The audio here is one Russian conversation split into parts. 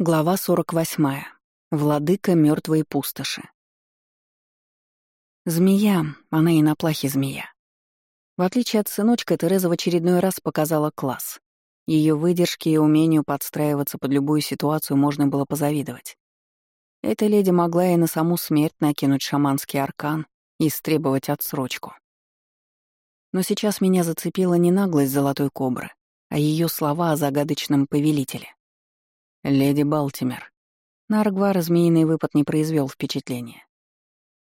Глава 48. Владыка мертвой пустоши. Змея, она и на плахе змея. В отличие от сыночка, Тереза в очередной раз показала класс. Ее выдержке и умению подстраиваться под любую ситуацию можно было позавидовать. Эта леди могла и на саму смерть накинуть шаманский аркан и истребовать отсрочку. Но сейчас меня зацепила не наглость золотой кобры, а ее слова о загадочном повелителе. «Леди Балтимер». На Аргвара змеиный выпад не произвел впечатления.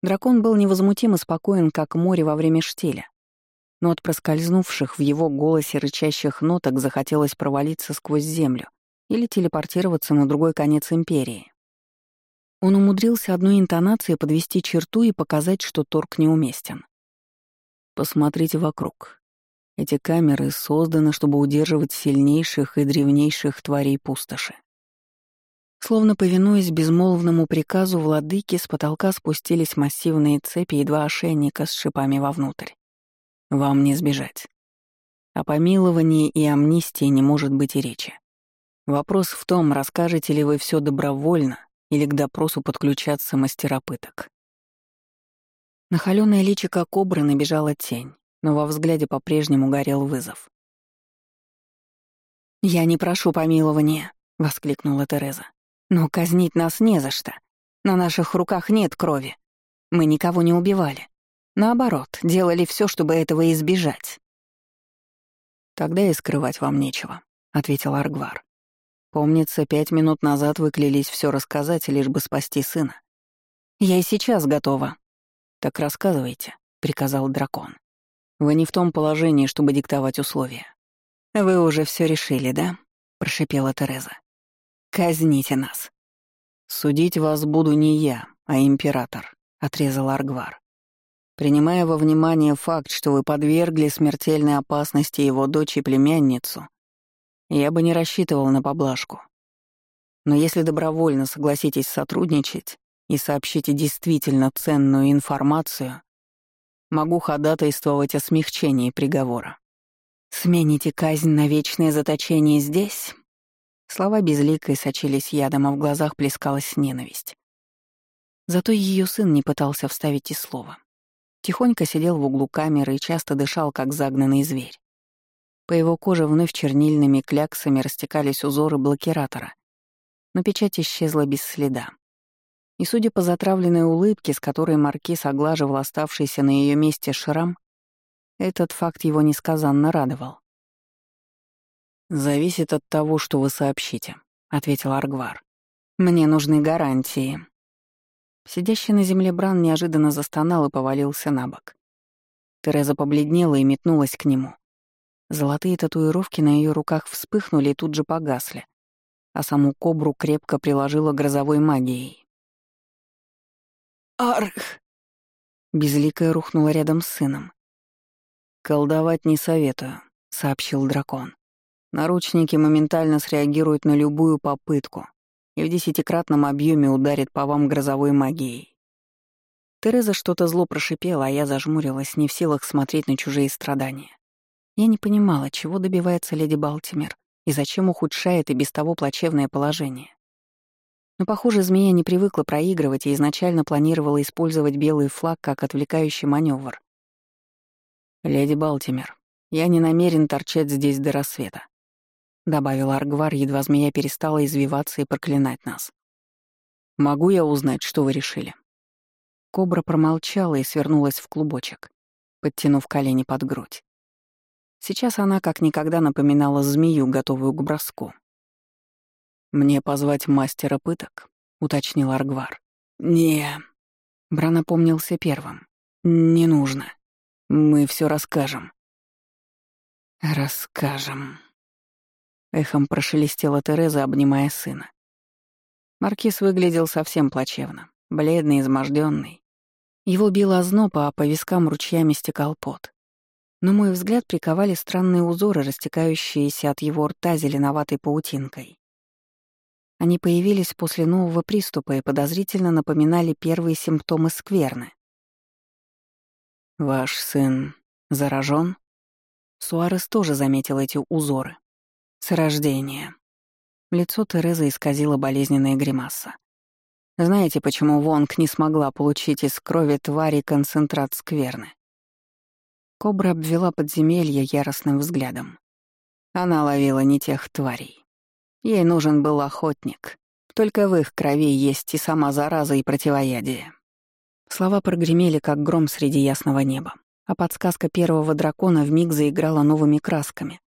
Дракон был невозмутим и спокоен, как море во время штиля. Но от проскользнувших в его голосе рычащих ноток захотелось провалиться сквозь землю или телепортироваться на другой конец Империи. Он умудрился одной интонацией подвести черту и показать, что торг неуместен. Посмотрите вокруг. Эти камеры созданы, чтобы удерживать сильнейших и древнейших тварей пустоши. Словно повинуясь безмолвному приказу владыки, с потолка спустились массивные цепи и два ошейника с шипами вовнутрь. Вам не сбежать. О помиловании и амнистии не может быть и речи. Вопрос в том, расскажете ли вы все добровольно или к допросу подключаться мастера пыток. На холёное личико кобры набежала тень, но во взгляде по-прежнему горел вызов. «Я не прошу помилования», — воскликнула Тереза. Но казнить нас не за что. На наших руках нет крови. Мы никого не убивали. Наоборот, делали все, чтобы этого избежать. «Тогда и скрывать вам нечего», — ответил Аргвар. «Помнится, пять минут назад вы клялись все рассказать, лишь бы спасти сына. Я и сейчас готова». «Так рассказывайте», — приказал дракон. «Вы не в том положении, чтобы диктовать условия». «Вы уже все решили, да?» — прошипела Тереза. Казните нас. Судить вас буду не я, а император, отрезал Аргвар. Принимая во внимание факт, что вы подвергли смертельной опасности его дочь и племянницу, я бы не рассчитывал на поблажку. Но если добровольно согласитесь сотрудничать и сообщите действительно ценную информацию, могу ходатайствовать о смягчении приговора. Смените казнь на вечное заточение здесь, Слова безликой сочились ядом, а в глазах плескалась ненависть. Зато ее сын не пытался вставить и слова. Тихонько сидел в углу камеры и часто дышал, как загнанный зверь. По его коже вновь чернильными кляксами растекались узоры блокиратора, но печать исчезла без следа. И, судя по затравленной улыбке, с которой Маркиз оглаживал оставшийся на ее месте шрам, этот факт его несказанно радовал. «Зависит от того, что вы сообщите», — ответил Аргвар. «Мне нужны гарантии». Сидящий на земле Бран неожиданно застонал и повалился на бок. Тереза побледнела и метнулась к нему. Золотые татуировки на ее руках вспыхнули и тут же погасли, а саму кобру крепко приложила грозовой магией. «Арх!» Безликая рухнула рядом с сыном. «Колдовать не советую», — сообщил дракон. Наручники моментально среагируют на любую попытку и в десятикратном объеме ударит по вам грозовой магией. Тереза что-то зло прошипела, а я зажмурилась, не в силах смотреть на чужие страдания. Я не понимала, чего добивается леди Балтимер и зачем ухудшает и без того плачевное положение. Но, похоже, змея не привыкла проигрывать и изначально планировала использовать белый флаг как отвлекающий маневр. «Леди Балтимер, я не намерен торчать здесь до рассвета. — добавил Аргвар, едва змея перестала извиваться и проклинать нас. «Могу я узнать, что вы решили?» Кобра промолчала и свернулась в клубочек, подтянув колени под грудь. Сейчас она как никогда напоминала змею, готовую к броску. «Мне позвать мастера пыток?» — уточнил Аргвар. «Не...» — Бран опомнился первым. «Не нужно. Мы все расскажем». «Расскажем», Эхом прошелестела Тереза, обнимая сына. Маркиз выглядел совсем плачевно, бледный, изможденный. Его било озноб, а по вискам ручьями стекал пот. Но мой взгляд приковали странные узоры, растекающиеся от его рта зеленоватой паутинкой. Они появились после нового приступа и подозрительно напоминали первые симптомы скверны. «Ваш сын заражен? Суарес тоже заметил эти узоры. С рождения. Лицо Терезы исказило болезненная гримаса. Знаете, почему Вонг не смогла получить из крови твари концентрат скверны? Кобра обвела подземелье яростным взглядом. Она ловила не тех тварей. Ей нужен был охотник. Только в их крови есть и сама зараза, и противоядие. Слова прогремели, как гром среди ясного неба, а подсказка первого дракона вмиг заиграла новыми красками.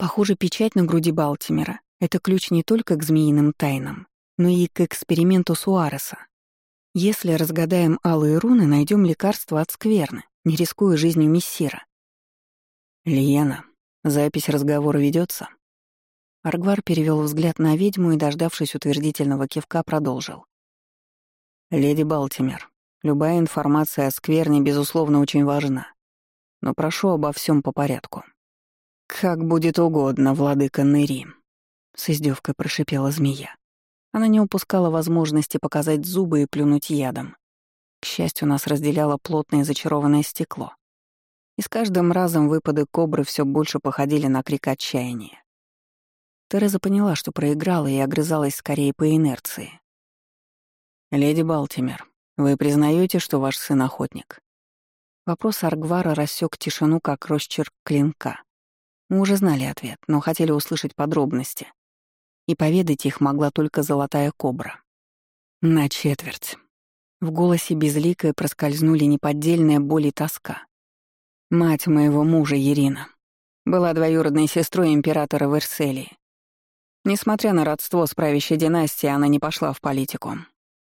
Похоже, печать на груди Балтимера — это ключ не только к змеиным тайнам, но и к эксперименту Суареса. Если разгадаем алые руны, найдем лекарство от скверны, не рискуя жизнью мессира. «Лиена, запись разговора ведется. Аргвар перевел взгляд на ведьму и, дождавшись утвердительного кивка, продолжил. «Леди Балтимер, любая информация о скверне, безусловно, очень важна. Но прошу обо всем по порядку». «Как будет угодно, владыка Нэри», — с издевкой прошипела змея. Она не упускала возможности показать зубы и плюнуть ядом. К счастью, нас разделяло плотное зачарованное стекло. И с каждым разом выпады кобры все больше походили на крик отчаяния. Тереза поняла, что проиграла и огрызалась скорее по инерции. «Леди Балтимер, вы признаете, что ваш сын охотник?» Вопрос Аргвара рассек тишину, как росчерк клинка. Мы уже знали ответ, но хотели услышать подробности. И поведать их могла только золотая кобра. На четверть. В голосе безликой проскользнули неподдельная боль и тоска. Мать моего мужа, Ирина, была двоюродной сестрой императора Верселии. Несмотря на родство с правящей династией, она не пошла в политику,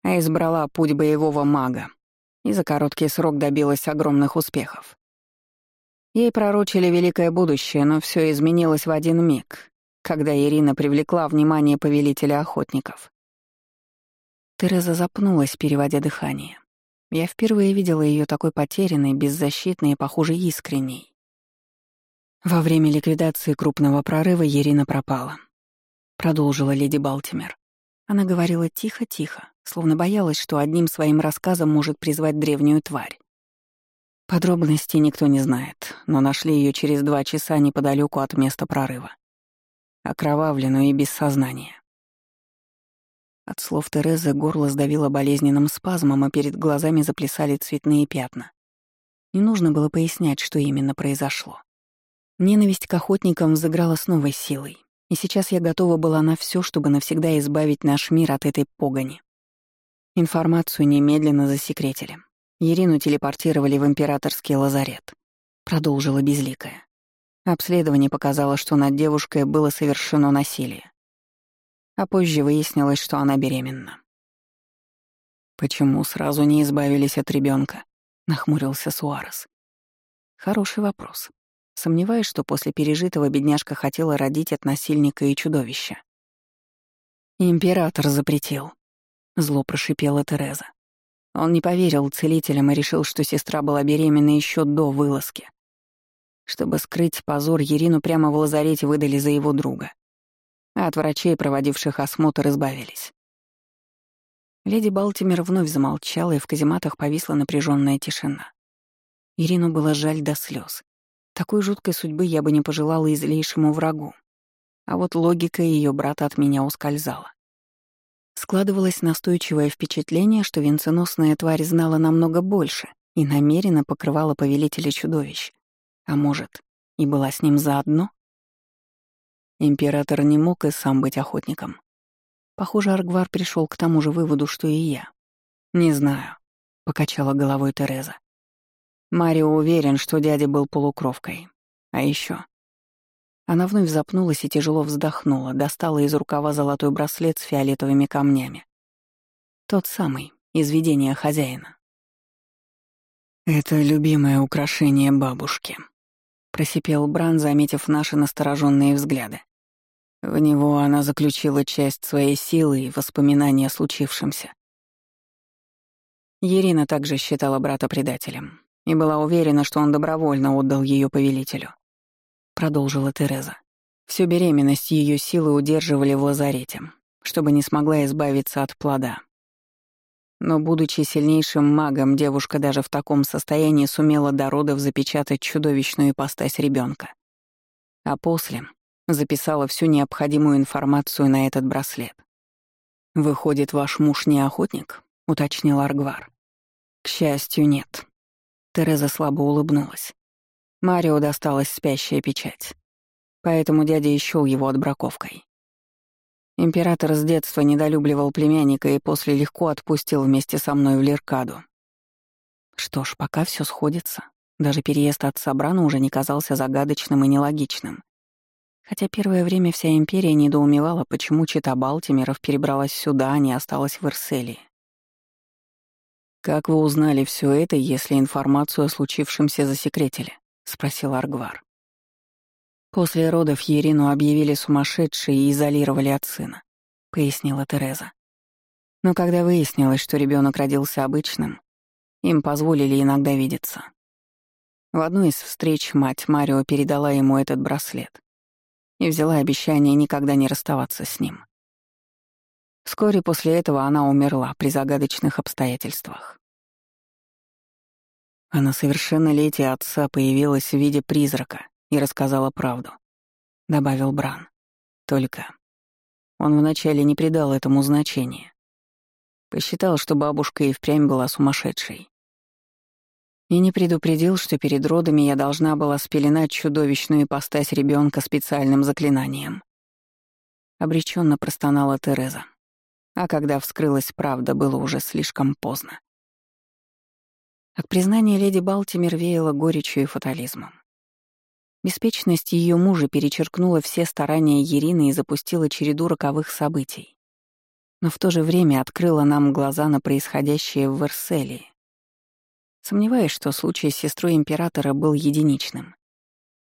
а избрала путь боевого мага и за короткий срок добилась огромных успехов. Ей пророчили великое будущее, но все изменилось в один миг, когда Ирина привлекла внимание повелителя охотников. Тереза запнулась, переводя дыхание. Я впервые видела ее такой потерянной, беззащитной и, похоже, искренней. Во время ликвидации крупного прорыва Ирина пропала. — продолжила леди Балтимер. Она говорила тихо-тихо, словно боялась, что одним своим рассказом может призвать древнюю тварь. Подробностей никто не знает, но нашли ее через два часа неподалеку от места прорыва. Окровавленную и без сознания. От слов Терезы горло сдавило болезненным спазмом, а перед глазами заплясали цветные пятна. Не нужно было пояснять, что именно произошло. Ненависть к охотникам взыграла с новой силой. И сейчас я готова была на все, чтобы навсегда избавить наш мир от этой погони. Информацию немедленно засекретили. Ирину телепортировали в императорский лазарет. Продолжила Безликая. Обследование показало, что над девушкой было совершено насилие. А позже выяснилось, что она беременна. «Почему сразу не избавились от ребенка? нахмурился Суарес. Хороший вопрос. Сомневаюсь, что после пережитого бедняжка хотела родить от насильника и чудовища. «Император запретил», — зло прошипела Тереза. Он не поверил целителям и решил, что сестра была беременна еще до вылазки. Чтобы скрыть позор, Ерину прямо в лазарете выдали за его друга. А от врачей, проводивших осмотр, избавились. Леди Балтимер вновь замолчала, и в казематах повисла напряженная тишина. Ирину было жаль до слез. Такой жуткой судьбы я бы не пожелала и врагу. А вот логика ее брата от меня ускользала. Складывалось настойчивое впечатление, что венценосная тварь знала намного больше и намеренно покрывала повелителя чудовищ. А может, и была с ним заодно? Император не мог и сам быть охотником. Похоже, Аргвар пришел к тому же выводу, что и я. «Не знаю», — покачала головой Тереза. Марио уверен, что дядя был полукровкой. А еще. Она вновь запнулась и тяжело вздохнула, достала из рукава золотой браслет с фиолетовыми камнями. Тот самый, из видения хозяина. «Это любимое украшение бабушки», — просипел Бран, заметив наши настороженные взгляды. В него она заключила часть своей силы и воспоминания о случившемся. Ирина также считала брата предателем и была уверена, что он добровольно отдал ее повелителю. Продолжила Тереза. Всю беременность ее силы удерживали в лазарете, чтобы не смогла избавиться от плода. Но, будучи сильнейшим магом, девушка даже в таком состоянии сумела до родов запечатать чудовищную ипостась ребенка. А после записала всю необходимую информацию на этот браслет. «Выходит, ваш муж не охотник?» — уточнил Аргвар. «К счастью, нет». Тереза слабо улыбнулась. Марио досталась спящая печать. Поэтому дядя ищел его отбраковкой. Император с детства недолюбливал племянника и после легко отпустил вместе со мной в Леркаду. Что ж, пока все сходится. Даже переезд отца Брана уже не казался загадочным и нелогичным. Хотя первое время вся империя недоумевала, почему чита Балтимеров перебралась сюда, а не осталась в Ирселии. «Как вы узнали все это, если информацию о случившемся засекретили?» — спросил Аргвар. «После родов Ерину объявили сумасшедшей и изолировали от сына», — пояснила Тереза. Но когда выяснилось, что ребенок родился обычным, им позволили иногда видеться. В одной из встреч мать Марио передала ему этот браслет и взяла обещание никогда не расставаться с ним. Вскоре после этого она умерла при загадочных обстоятельствах. А на совершеннолетие отца появилась в виде призрака и рассказала правду, — добавил Бран. Только он вначале не придал этому значения. Посчитал, что бабушка и впрямь была сумасшедшей. И не предупредил, что перед родами я должна была спеленать чудовищную ипостась ребенка специальным заклинанием. Обреченно простонала Тереза. А когда вскрылась правда, было уже слишком поздно. От признания леди Балтимер веяло горечью и фатализмом. Беспечность ее мужа перечеркнула все старания Ирины и запустила череду роковых событий. Но в то же время открыла нам глаза на происходящее в Верселии. Сомневаюсь, что случай с сестрой императора был единичным.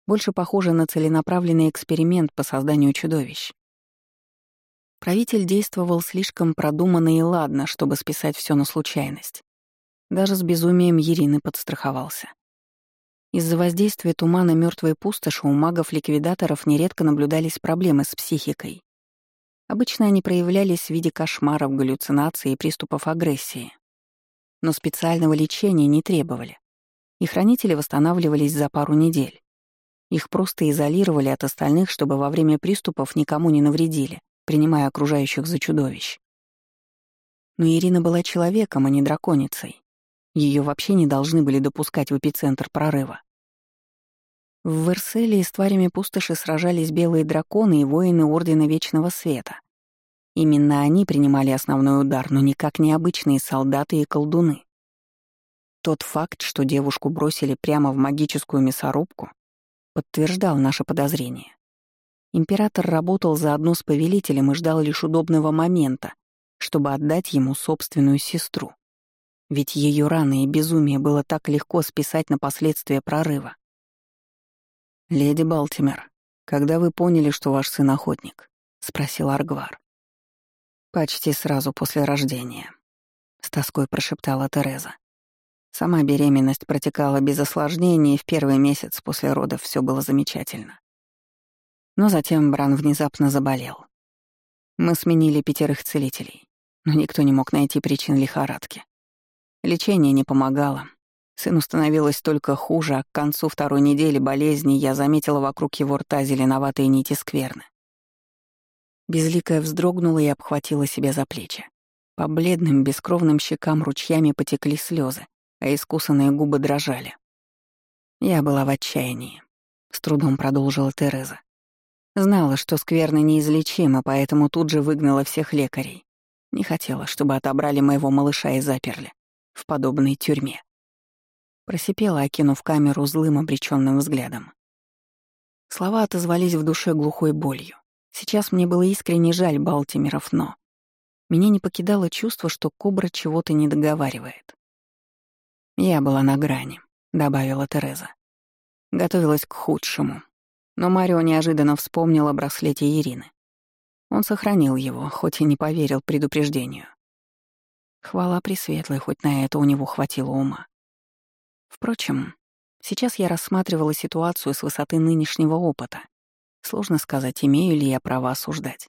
Больше похоже на целенаправленный эксперимент по созданию чудовищ. Правитель действовал слишком продуманно и ладно, чтобы списать все на случайность. Даже с безумием Ирины подстраховался. Из-за воздействия тумана мертвой пустоши у магов-ликвидаторов нередко наблюдались проблемы с психикой. Обычно они проявлялись в виде кошмаров, галлюцинаций и приступов агрессии но специального лечения не требовали. И хранители восстанавливались за пару недель. Их просто изолировали от остальных, чтобы во время приступов никому не навредили, принимая окружающих за чудовищ. Но Ирина была человеком, а не драконицей. Ее вообще не должны были допускать в эпицентр прорыва. В Верселии с тварями пустоши сражались белые драконы и воины Ордена Вечного Света. Именно они принимали основной удар, но никак не обычные солдаты и колдуны. Тот факт, что девушку бросили прямо в магическую мясорубку, подтверждал наше подозрение. Император работал заодно с повелителем и ждал лишь удобного момента, чтобы отдать ему собственную сестру. Ведь ее раны и безумие было так легко списать на последствия прорыва. «Леди Балтимер, когда вы поняли, что ваш сын охотник?» — спросил Аргвар. Почти сразу после рождения. С тоской прошептала Тереза. Сама беременность протекала без осложнений, и в первый месяц после родов все было замечательно. Но затем Бран внезапно заболел. Мы сменили пятерых целителей, но никто не мог найти причин лихорадки. Лечение не помогало. Сыну становилось только хуже, а к концу второй недели болезни я заметила вокруг его рта зеленоватые нити скверны. Безликая вздрогнула и обхватила себя за плечи. По бледным, бескровным щекам ручьями потекли слезы, а искусанные губы дрожали. Я была в отчаянии. С трудом продолжила Тереза. Знала, что скверно неизлечимо, поэтому тут же выгнала всех лекарей. Не хотела, чтобы отобрали моего малыша и заперли. В подобной тюрьме. Просипела, окинув камеру злым обреченным взглядом. Слова отозвались в душе глухой болью. Сейчас мне было искренне жаль Балтимеров, но... Меня не покидало чувство, что Кобра чего-то не договаривает. «Я была на грани», — добавила Тереза. Готовилась к худшему. Но Марио неожиданно вспомнил о браслете Ирины. Он сохранил его, хоть и не поверил предупреждению. Хвала Пресветлой, хоть на это у него хватило ума. Впрочем, сейчас я рассматривала ситуацию с высоты нынешнего опыта Сложно сказать, имею ли я право осуждать.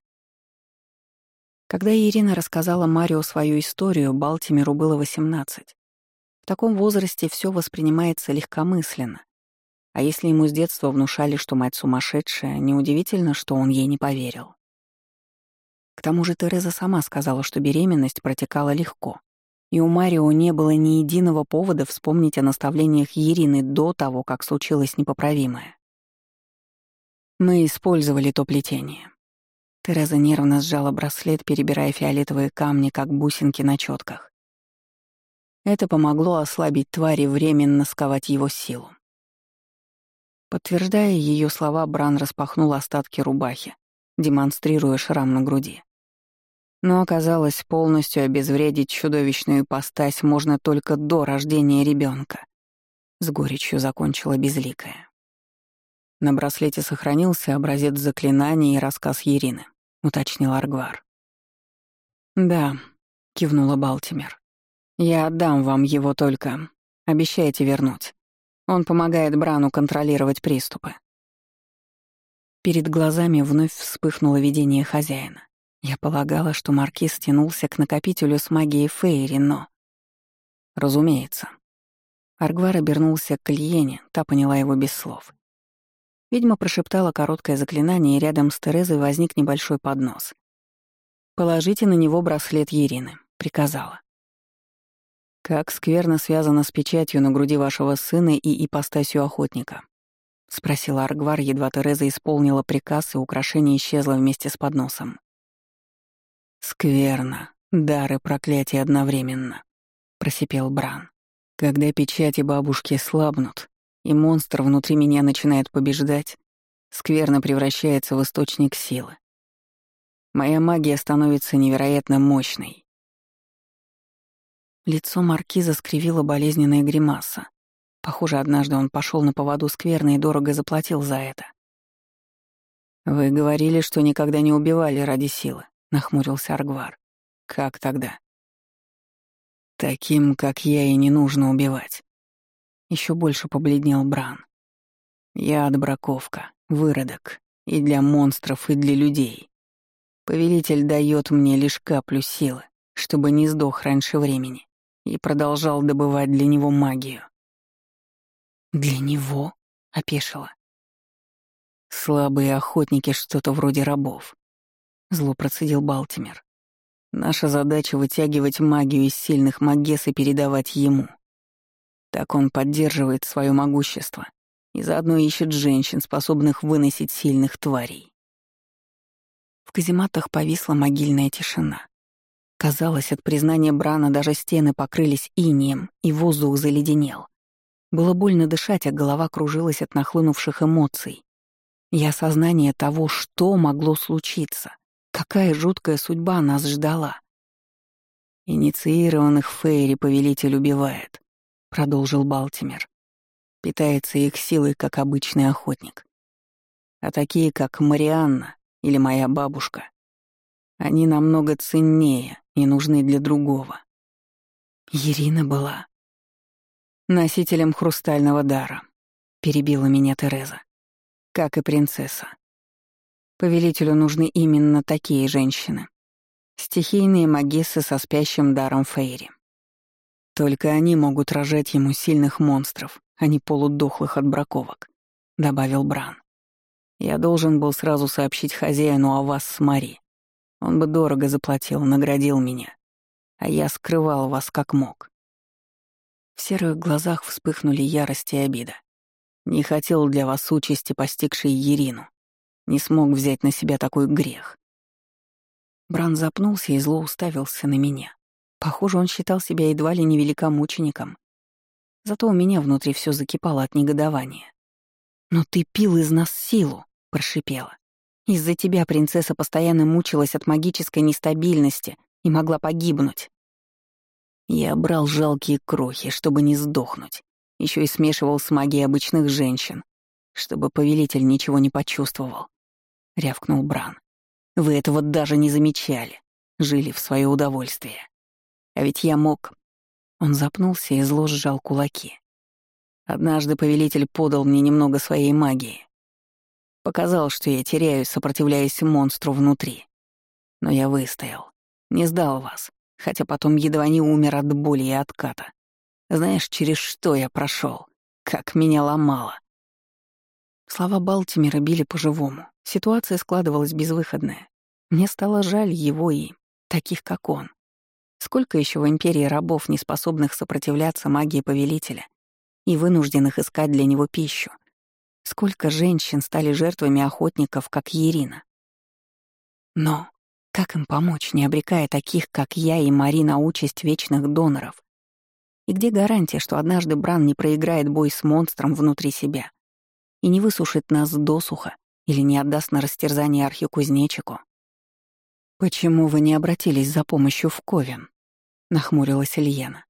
Когда Ирина рассказала Марио свою историю, Балтимеру было 18. В таком возрасте все воспринимается легкомысленно. А если ему с детства внушали, что мать сумасшедшая, неудивительно, что он ей не поверил. К тому же Тереза сама сказала, что беременность протекала легко, и у Марио не было ни единого повода вспомнить о наставлениях Ирины до того, как случилось непоправимое. Мы использовали то плетение. Тереза нервно сжала браслет, перебирая фиолетовые камни, как бусинки на четках. Это помогло ослабить твари, временно сковать его силу. Подтверждая ее слова, Бран распахнул остатки рубахи, демонстрируя шрам на груди. Но оказалось, полностью обезвредить чудовищную ипостась можно только до рождения ребенка. С горечью закончила безликая. На браслете сохранился образец заклинания и рассказ Ирины, уточнил Аргвар. «Да», — кивнула Балтимер. «Я отдам вам его только. Обещайте вернуть». Он помогает Брану контролировать приступы. Перед глазами вновь вспыхнуло видение хозяина. Я полагала, что маркиз тянулся к накопителю с магией Фейри, но... Разумеется. Аргвар обернулся к Льене, та поняла его без слов. Ведьма прошептала короткое заклинание, и рядом с Терезой возник небольшой поднос. «Положите на него браслет Ирины», — приказала. «Как скверно связано с печатью на груди вашего сына и ипостасью охотника?» — спросила Аргвар, едва Тереза исполнила приказ, и украшение исчезло вместе с подносом. «Скверно. Дары проклятия одновременно», — просипел Бран. «Когда печати бабушки слабнут, и монстр внутри меня начинает побеждать, скверно превращается в источник силы. Моя магия становится невероятно мощной, Лицо маркиза скривило болезненная гримаса. Похоже, однажды он пошел на поводу скверно и дорого заплатил за это. «Вы говорили, что никогда не убивали ради силы», — нахмурился Аргвар. «Как тогда?» «Таким, как я, и не нужно убивать». Еще больше побледнел Бран. «Я отбраковка, выродок, и для монстров, и для людей. Повелитель дает мне лишь каплю силы, чтобы не сдох раньше времени и продолжал добывать для него магию. «Для него?» — опешила. «Слабые охотники что-то вроде рабов», — зло процедил Балтимер. «Наша задача — вытягивать магию из сильных магес и передавать ему. Так он поддерживает свое могущество и заодно ищет женщин, способных выносить сильных тварей». В казематах повисла могильная тишина. Казалось, от признания Брана даже стены покрылись инием, и воздух заледенел. Было больно дышать, а голова кружилась от нахлынувших эмоций. И осознание того, что могло случиться, какая жуткая судьба нас ждала. «Инициированных Фейри повелитель убивает», — продолжил Балтимер. «Питается их силой, как обычный охотник. А такие, как Марианна или моя бабушка, они намного ценнее и нужны для другого. Ирина была носителем хрустального дара, перебила меня Тереза, как и принцесса. Повелителю нужны именно такие женщины. Стихийные магессы со спящим даром Фейри. Только они могут рожать ему сильных монстров, а не полудохлых от браковок, добавил Бран. Я должен был сразу сообщить хозяину о вас с Мари. Он бы дорого заплатил, наградил меня. А я скрывал вас как мог. В серых глазах вспыхнули ярость и обида. Не хотел для вас участи, постигшей Ерину. Не смог взять на себя такой грех. Бран запнулся и зло уставился на меня. Похоже, он считал себя едва ли не великомучеником. Зато у меня внутри все закипало от негодования. «Но ты пил из нас силу», — прошипела. Из-за тебя принцесса постоянно мучилась от магической нестабильности и могла погибнуть. Я брал жалкие крохи, чтобы не сдохнуть. Еще и смешивал с магией обычных женщин, чтобы повелитель ничего не почувствовал. Рявкнул Бран. Вы этого даже не замечали. Жили в свое удовольствие. А ведь я мог... Он запнулся и зло сжал кулаки. Однажды повелитель подал мне немного своей магии. Показал, что я теряюсь, сопротивляясь монстру внутри. Но я выстоял. Не сдал вас, хотя потом едва не умер от боли и отката. Знаешь, через что я прошел? Как меня ломало. Слова Балтимера били по-живому. Ситуация складывалась безвыходная. Мне стало жаль его и таких, как он. Сколько еще в Империи рабов, не способных сопротивляться магии Повелителя и вынужденных искать для него пищу? Сколько женщин стали жертвами охотников, как Ирина? Но как им помочь, не обрекая таких, как я и Мари, на участь вечных доноров? И где гарантия, что однажды Бран не проиграет бой с монстром внутри себя и не высушит нас досуха или не отдаст на растерзание архикузнечику? «Почему вы не обратились за помощью в Ковен?» — нахмурилась Ильена.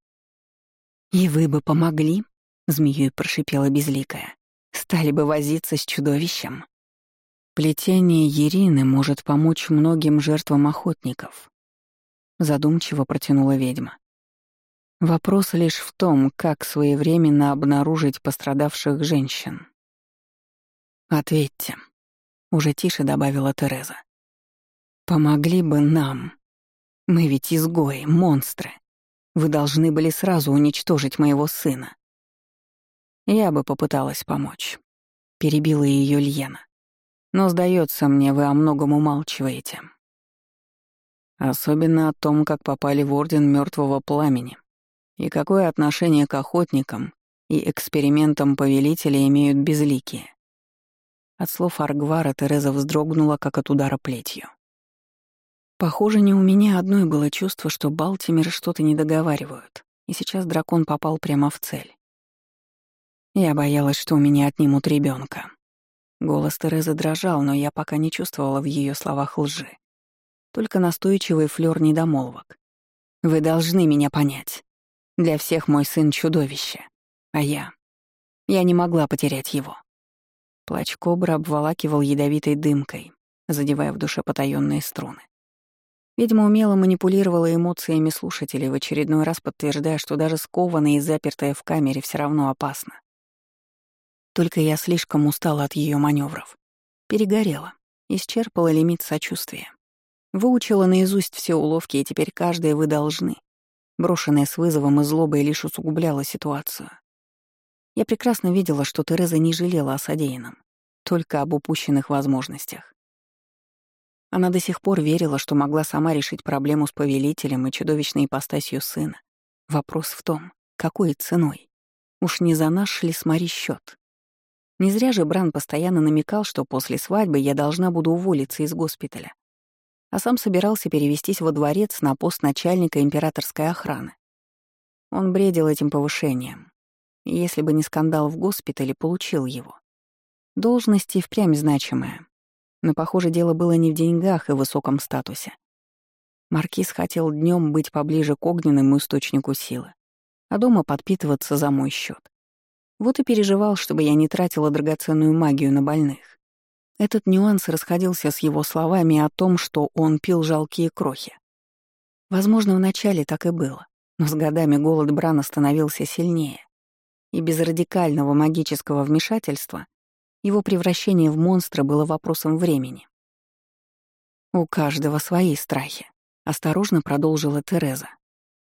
«И вы бы помогли?» — змеей прошипела безликая. «Стали бы возиться с чудовищем?» Плетение Ирины может помочь многим жертвам охотников. Задумчиво протянула ведьма. Вопрос лишь в том, как своевременно обнаружить пострадавших женщин. «Ответьте», — уже тише добавила Тереза. «Помогли бы нам. Мы ведь изгои, монстры. Вы должны были сразу уничтожить моего сына». «Я бы попыталась помочь», — перебила ее Льена. Но, сдается мне, вы о многом умалчиваете. Особенно о том, как попали в Орден Мертвого Пламени и какое отношение к охотникам и экспериментам повелителя имеют безликие. От слов Аргвара Тереза вздрогнула, как от удара плетью. Похоже, не у меня одной было чувство, что Балтимеры что-то не договаривают, и сейчас дракон попал прямо в цель. Я боялась, что у меня отнимут ребенка. Голос Терезы дрожал, но я пока не чувствовала в ее словах лжи. Только настойчивый флёр недомолвок. «Вы должны меня понять. Для всех мой сын — чудовище. А я... Я не могла потерять его». Плач кобра обволакивал ядовитой дымкой, задевая в душе потаённые струны. Ведьма умело манипулировала эмоциями слушателей, в очередной раз подтверждая, что даже скованная и запертая в камере все равно опасно. Только я слишком устала от ее маневров. Перегорела, исчерпала лимит сочувствия. Выучила наизусть все уловки, и теперь каждое вы должны. Брошенная с вызовом и злобой лишь усугубляла ситуацию. Я прекрасно видела, что Тереза не жалела о содеянном, только об упущенных возможностях. Она до сих пор верила, что могла сама решить проблему с повелителем и чудовищной ипостасью сына. Вопрос в том, какой ценой. Уж не за наш ли с Мари счет? Не зря же Бран постоянно намекал, что после свадьбы я должна буду уволиться из госпиталя. А сам собирался перевестись во дворец на пост начальника императорской охраны. Он бредил этим повышением. Если бы не скандал в госпитале, получил его. Должность и впрямь значимая. Но, похоже, дело было не в деньгах и высоком статусе. Маркиз хотел днем быть поближе к огненному источнику силы, а дома подпитываться за мой счет. Вот и переживал, чтобы я не тратила драгоценную магию на больных. Этот нюанс расходился с его словами о том, что он пил жалкие крохи. Возможно, вначале так и было, но с годами голод Брана становился сильнее, и без радикального магического вмешательства его превращение в монстра было вопросом времени. «У каждого свои страхи», — осторожно продолжила Тереза.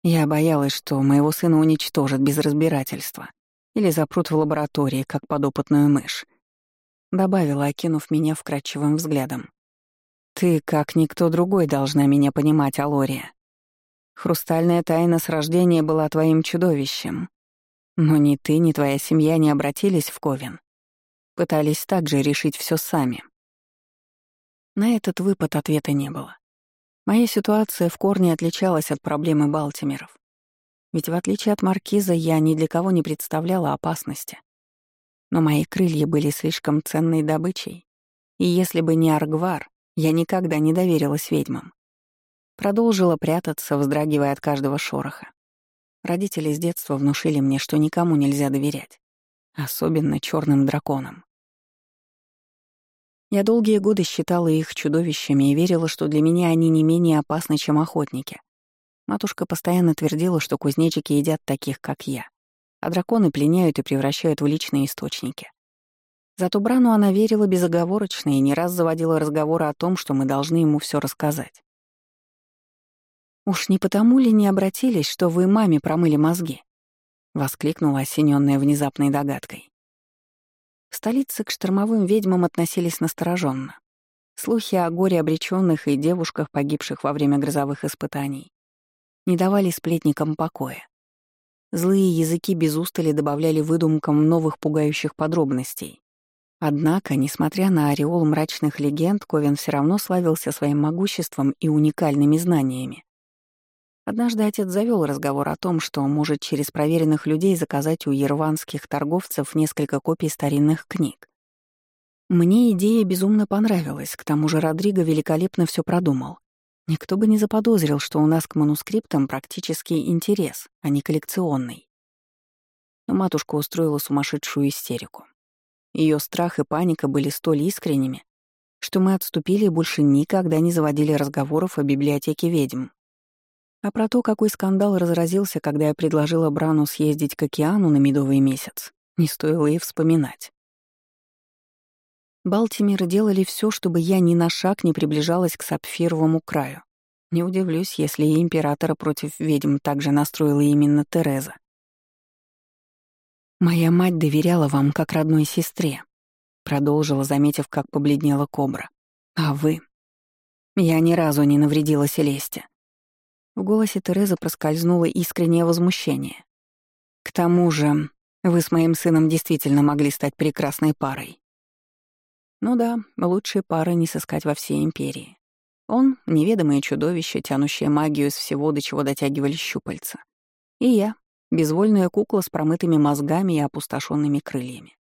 «Я боялась, что моего сына уничтожат без разбирательства, или запрут в лаборатории, как подопытную мышь. Добавила, окинув меня вкрадчивым взглядом. «Ты, как никто другой, должна меня понимать, Алория. Хрустальная тайна с рождения была твоим чудовищем. Но ни ты, ни твоя семья не обратились в Ковен. Пытались также решить все сами». На этот выпад ответа не было. Моя ситуация в корне отличалась от проблемы Балтимеров. Ведь в отличие от маркиза я ни для кого не представляла опасности. Но мои крылья были слишком ценной добычей, и если бы не Аргвар, я никогда не доверилась ведьмам. Продолжила прятаться, вздрагивая от каждого шороха. Родители с детства внушили мне, что никому нельзя доверять, особенно черным драконам. Я долгие годы считала их чудовищами и верила, что для меня они не менее опасны, чем охотники. Матушка постоянно твердила, что кузнечики едят таких, как я, а драконы пленяют и превращают в личные источники. Зато Брану она верила безоговорочно и не раз заводила разговоры о том, что мы должны ему все рассказать. «Уж не потому ли не обратились, что вы маме промыли мозги?» — воскликнула осененная внезапной догадкой. В столице к штормовым ведьмам относились настороженно. Слухи о горе обреченных и девушках, погибших во время грозовых испытаний, не давали сплетникам покоя. Злые языки без устали добавляли выдумкам новых пугающих подробностей. Однако, несмотря на ореол мрачных легенд, Ковен все равно славился своим могуществом и уникальными знаниями. Однажды отец завел разговор о том, что может через проверенных людей заказать у ерванских торговцев несколько копий старинных книг. Мне идея безумно понравилась, к тому же Родриго великолепно все продумал. Никто бы не заподозрил, что у нас к манускриптам практически интерес, а не коллекционный. Но матушка устроила сумасшедшую истерику. Ее страх и паника были столь искренними, что мы отступили и больше никогда не заводили разговоров о библиотеке ведьм. А про то, какой скандал разразился, когда я предложила Брану съездить к океану на медовый месяц, не стоило и вспоминать. Балтимеры делали все, чтобы я ни на шаг не приближалась к сапфировому краю. Не удивлюсь, если и императора против ведьм также настроила именно Тереза. «Моя мать доверяла вам как родной сестре», — продолжила, заметив, как побледнела кобра. «А вы?» «Я ни разу не навредила Селесте». В голосе Терезы проскользнуло искреннее возмущение. «К тому же, вы с моим сыном действительно могли стать прекрасной парой. Ну да, лучшей пары не сыскать во всей империи. Он — неведомое чудовище, тянущее магию из всего, до чего дотягивали щупальца. И я — безвольная кукла с промытыми мозгами и опустошенными крыльями.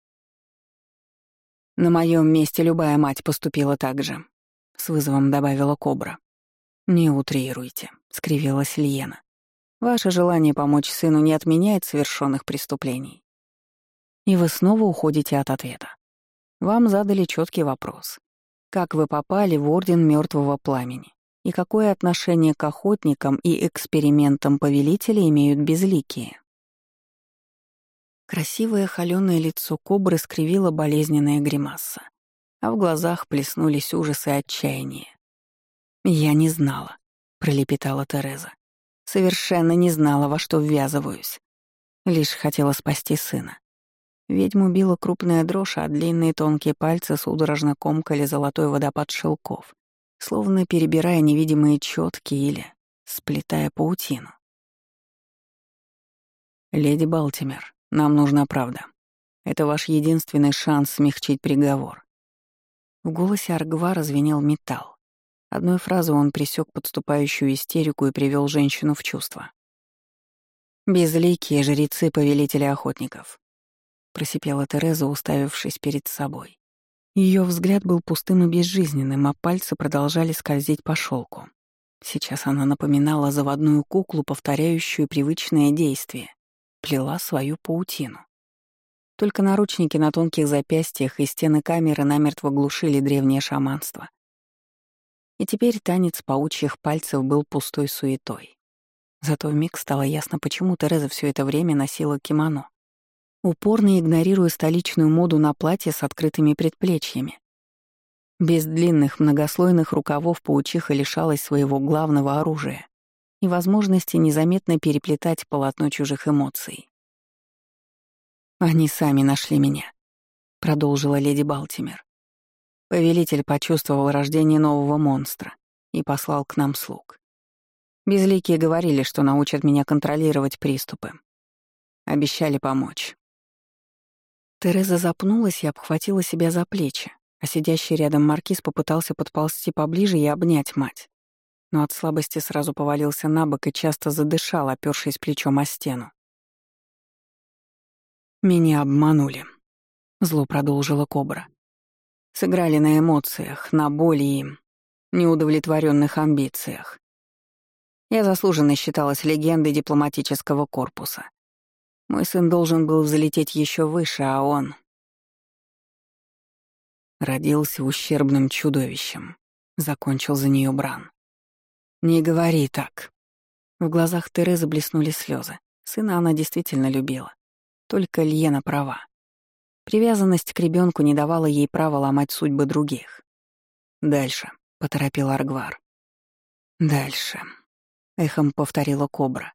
«На моем месте любая мать поступила так же», — с вызовом добавила Кобра. «Не утрируйте», — скривилась Льена. «Ваше желание помочь сыну не отменяет совершенных преступлений». И вы снова уходите от ответа. Вам задали четкий вопрос. Как вы попали в Орден Мертвого Пламени? И какое отношение к охотникам и экспериментам повелителя имеют безликие? Красивое холёное лицо кобры скривило болезненная гримаса, а в глазах плеснулись ужасы и отчаяние. «Я не знала», — пролепетала Тереза. «Совершенно не знала, во что ввязываюсь. Лишь хотела спасти сына. Ведьму била крупная дрожь, а длинные тонкие пальцы судорожно комкали золотой водопад шелков, словно перебирая невидимые четки или сплетая паутину. «Леди Балтимер, нам нужна правда. Это ваш единственный шанс смягчить приговор». В голосе Аргвара звенел металл. Одной фразой он присек подступающую истерику и привел женщину в чувство. Безликие жрецы повелителя охотников. — просипела Тереза, уставившись перед собой. Ее взгляд был пустым и безжизненным, а пальцы продолжали скользить по шелку. Сейчас она напоминала заводную куклу, повторяющую привычное действие, плела свою паутину. Только наручники на тонких запястьях и стены камеры намертво глушили древнее шаманство. И теперь танец паучьих пальцев был пустой суетой. Зато вмиг стало ясно, почему Тереза все это время носила кимоно упорно игнорируя столичную моду на платье с открытыми предплечьями. Без длинных многослойных рукавов паучиха лишалась своего главного оружия и возможности незаметно переплетать полотно чужих эмоций. «Они сами нашли меня», — продолжила леди Балтимер. Повелитель почувствовал рождение нового монстра и послал к нам слуг. Безликие говорили, что научат меня контролировать приступы. Обещали помочь. Тереза запнулась и обхватила себя за плечи, а сидящий рядом маркиз попытался подползти поближе и обнять мать. Но от слабости сразу повалился на бок и часто задышал, опёршись плечом о стену. «Меня обманули», — зло продолжила Кобра. «Сыграли на эмоциях, на боли и неудовлетворенных амбициях. Я заслуженно считалась легендой дипломатического корпуса. Мой сын должен был взлететь еще выше, а он... Родился ущербным чудовищем. Закончил за нее Бран. «Не говори так». В глазах Терезы блеснули слезы. Сына она действительно любила. Только Льена права. Привязанность к ребенку не давала ей права ломать судьбы других. «Дальше», — поторопил Аргвар. «Дальше», — эхом повторила Кобра.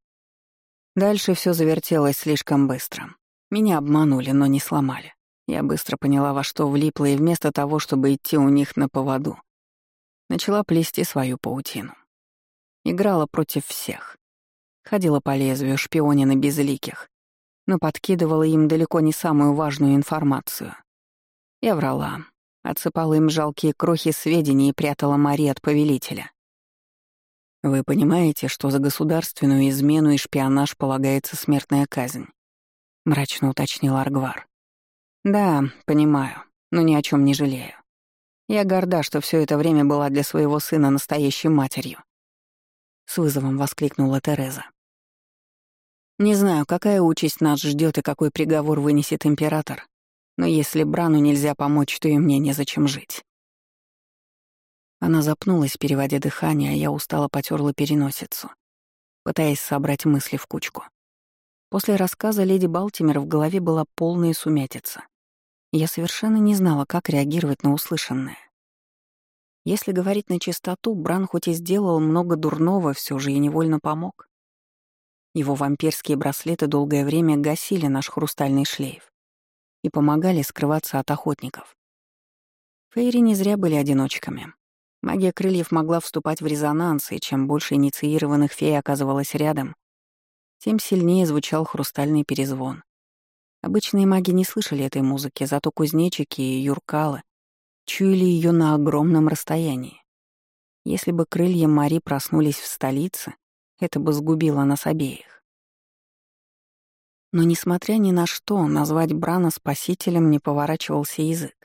Дальше все завертелось слишком быстро. Меня обманули, но не сломали. Я быстро поняла, во что влипла, и вместо того, чтобы идти у них на поводу, начала плести свою паутину. Играла против всех. Ходила по лезвию, шпионе на безликих, но подкидывала им далеко не самую важную информацию. Я врала, отсыпала им жалкие крохи сведений и прятала Мари от повелителя. Вы понимаете, что за государственную измену и шпионаж полагается смертная казнь? Мрачно уточнил Аргвар. Да, понимаю, но ни о чем не жалею. Я горда, что все это время была для своего сына настоящей матерью. С вызовом воскликнула Тереза. Не знаю, какая участь нас ждет и какой приговор вынесет император, но если Брану нельзя помочь, то и мне незачем жить. Она запнулась, переводя дыхание, а я устало потерла переносицу, пытаясь собрать мысли в кучку. После рассказа леди Балтимер в голове была полная сумятица. Я совершенно не знала, как реагировать на услышанное. Если говорить на чистоту, Бран хоть и сделал много дурного, все же и невольно помог. Его вампирские браслеты долгое время гасили наш хрустальный шлейф и помогали скрываться от охотников. Фейри не зря были одиночками. Магия крыльев могла вступать в резонанс, и чем больше инициированных фей оказывалось рядом, тем сильнее звучал хрустальный перезвон. Обычные маги не слышали этой музыки, зато кузнечики и юркалы чуяли ее на огромном расстоянии. Если бы крылья Мари проснулись в столице, это бы сгубило нас обеих. Но, несмотря ни на что, назвать Брана спасителем не поворачивался язык.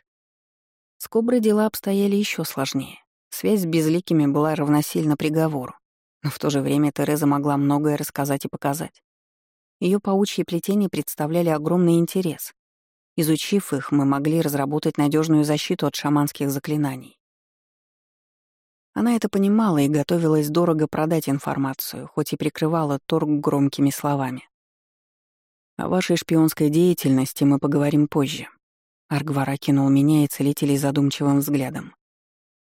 С Коброй дела обстояли еще сложнее. Связь с безликими была равносильна приговору, но в то же время Тереза могла многое рассказать и показать. Ее паучьи плетения представляли огромный интерес. Изучив их, мы могли разработать надежную защиту от шаманских заклинаний. Она это понимала и готовилась дорого продать информацию, хоть и прикрывала торг громкими словами. О вашей шпионской деятельности мы поговорим позже. Аргвар окинул меня и целителей задумчивым взглядом.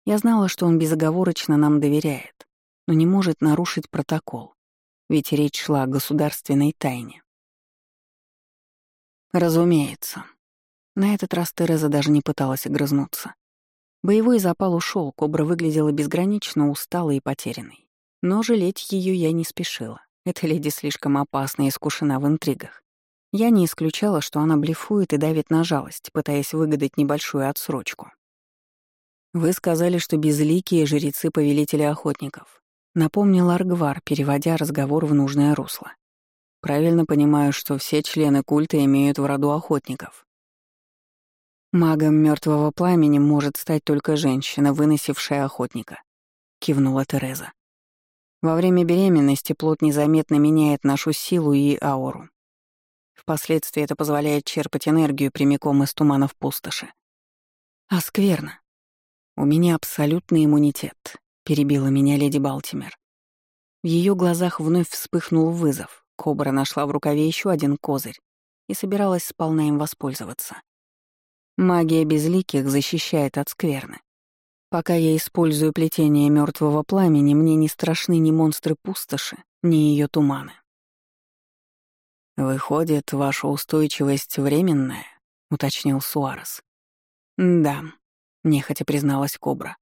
Я знала, что он безоговорочно нам доверяет, но не может нарушить протокол, ведь речь шла о государственной тайне. Разумеется. На этот раз Тереза даже не пыталась огрызнуться. Боевой запал ушел, кобра выглядела безгранично усталой и потерянной. Но жалеть ее я не спешила. Эта леди слишком опасна и искушена в интригах. Я не исключала, что она блефует и давит на жалость, пытаясь выгадать небольшую отсрочку. «Вы сказали, что безликие жрецы повелителя охотников», — напомнил Аргвар, переводя разговор в нужное русло. «Правильно понимаю, что все члены культа имеют в роду охотников». «Магом мертвого пламени может стать только женщина, выносившая охотника», — кивнула Тереза. «Во время беременности плод незаметно меняет нашу силу и ауру. Впоследствии это позволяет черпать энергию прямиком из туманов пустоши. А скверно. «У меня абсолютный иммунитет», — перебила меня леди Балтимер. В ее глазах вновь вспыхнул вызов. Кобра нашла в рукаве еще один козырь и собиралась сполна им воспользоваться. Магия безликих защищает от скверны. Пока я использую плетение мертвого пламени, мне не страшны ни монстры пустоши, ни ее туманы. «Выходит, ваша устойчивость временная?» — уточнил Суарес. «Да», нехотя призналась Кобра.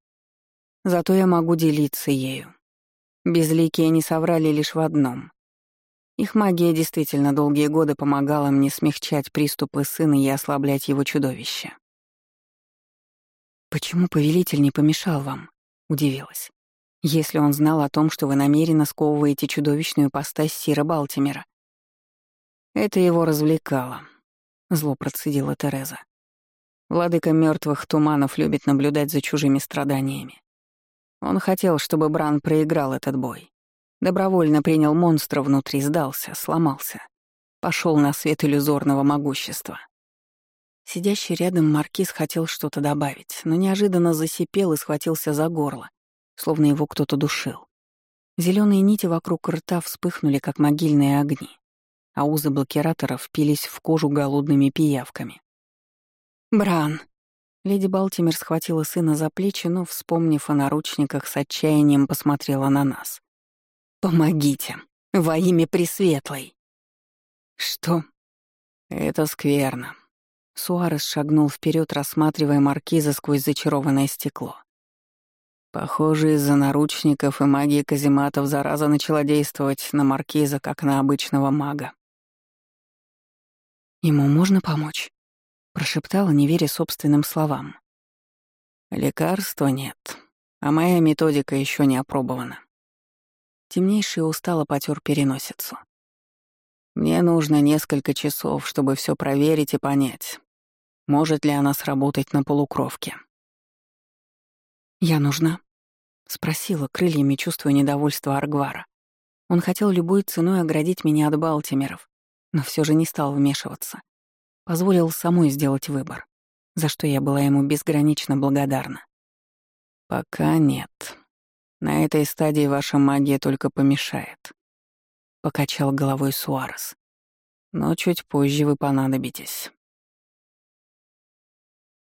Зато я могу делиться ею. Безликие не соврали лишь в одном. Их магия действительно долгие годы помогала мне смягчать приступы сына и ослаблять его чудовище. «Почему повелитель не помешал вам?» — удивилась. «Если он знал о том, что вы намеренно сковываете чудовищную постась Сира Балтимера». «Это его развлекало», — зло процедила Тереза. Владыка мертвых туманов любит наблюдать за чужими страданиями. Он хотел, чтобы Бран проиграл этот бой. Добровольно принял монстра внутри, сдался, сломался. Пошел на свет иллюзорного могущества. Сидящий рядом маркиз хотел что-то добавить, но неожиданно засипел и схватился за горло, словно его кто-то душил. Зеленые нити вокруг рта вспыхнули, как могильные огни, а узы блокиратора впились в кожу голодными пиявками. «Бран!» Леди Балтимер схватила сына за плечи, но, вспомнив о наручниках, с отчаянием посмотрела на нас. «Помогите! Во имя Пресветлой!» «Что?» «Это скверно», Суарес шагнул вперед, рассматривая маркиза сквозь зачарованное стекло. Похоже, из-за наручников и магии казематов зараза начала действовать на маркиза, как на обычного мага. «Ему можно помочь?» — прошептала, не веря собственным словам. «Лекарства нет, а моя методика еще не опробована». Темнейший устало потер переносицу. «Мне нужно несколько часов, чтобы все проверить и понять, может ли она сработать на полукровке». «Я нужна?» — спросила крыльями, чувствуя недовольство Аргвара. Он хотел любой ценой оградить меня от Балтимеров, но все же не стал вмешиваться. Позволил самой сделать выбор, за что я была ему безгранично благодарна. «Пока нет. На этой стадии ваша магия только помешает», — покачал головой Суарес. «Но чуть позже вы понадобитесь».